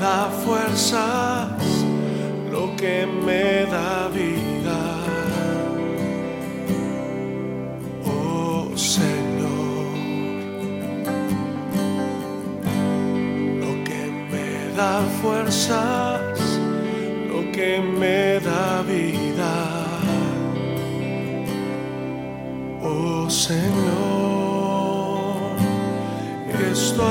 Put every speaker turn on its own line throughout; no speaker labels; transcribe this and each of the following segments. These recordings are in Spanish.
da fuerzas, lo que me da vida. Oh Señor, lo que me da fuerzas, lo que me da vida. Oh Señor es tu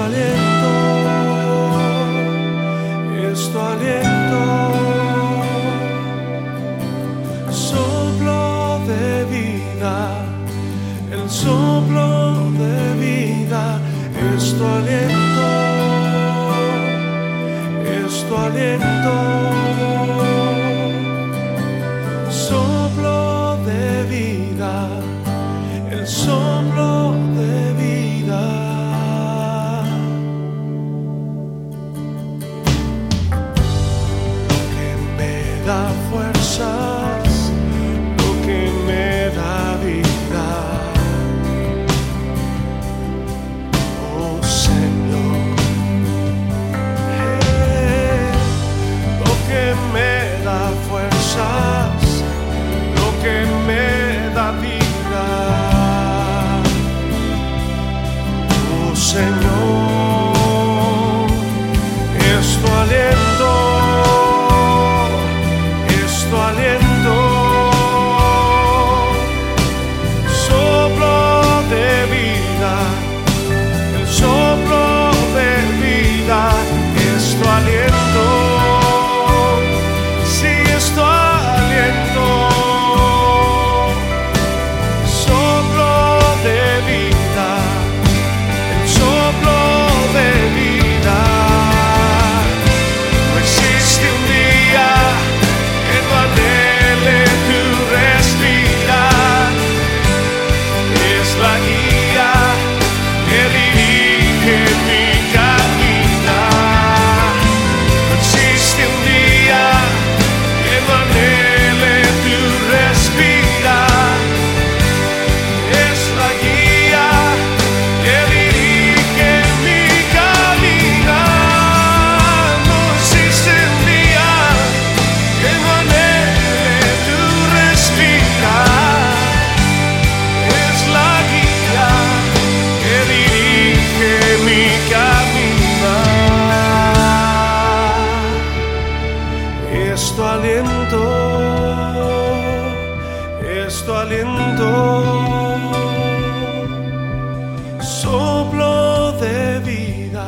es tu aliento, es aliento, Señor, Es tu aliento, es aliento. Soplo de vida,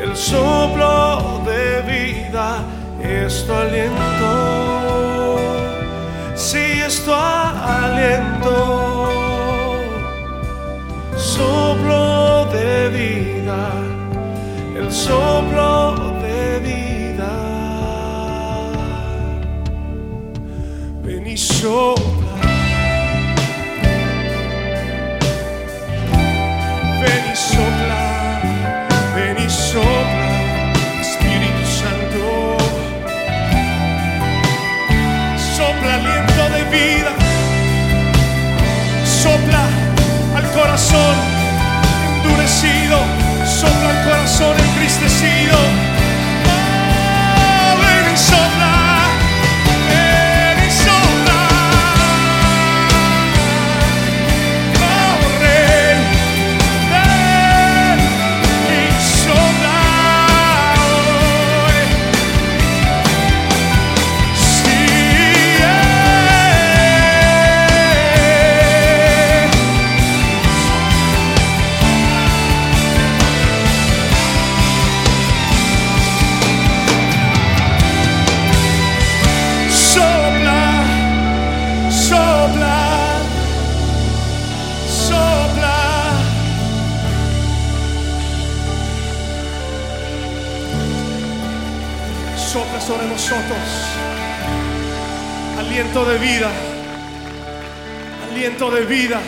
el soplo de vida es tu aliento, sí es aliento, soplo de vida, el soplo y sopla. Ven y sopla, ven y sopla, Espíritu Santo. Sopla aliento de vida, sopla al corazón sobre nosotros. Aliento de vida. Aliento de vida.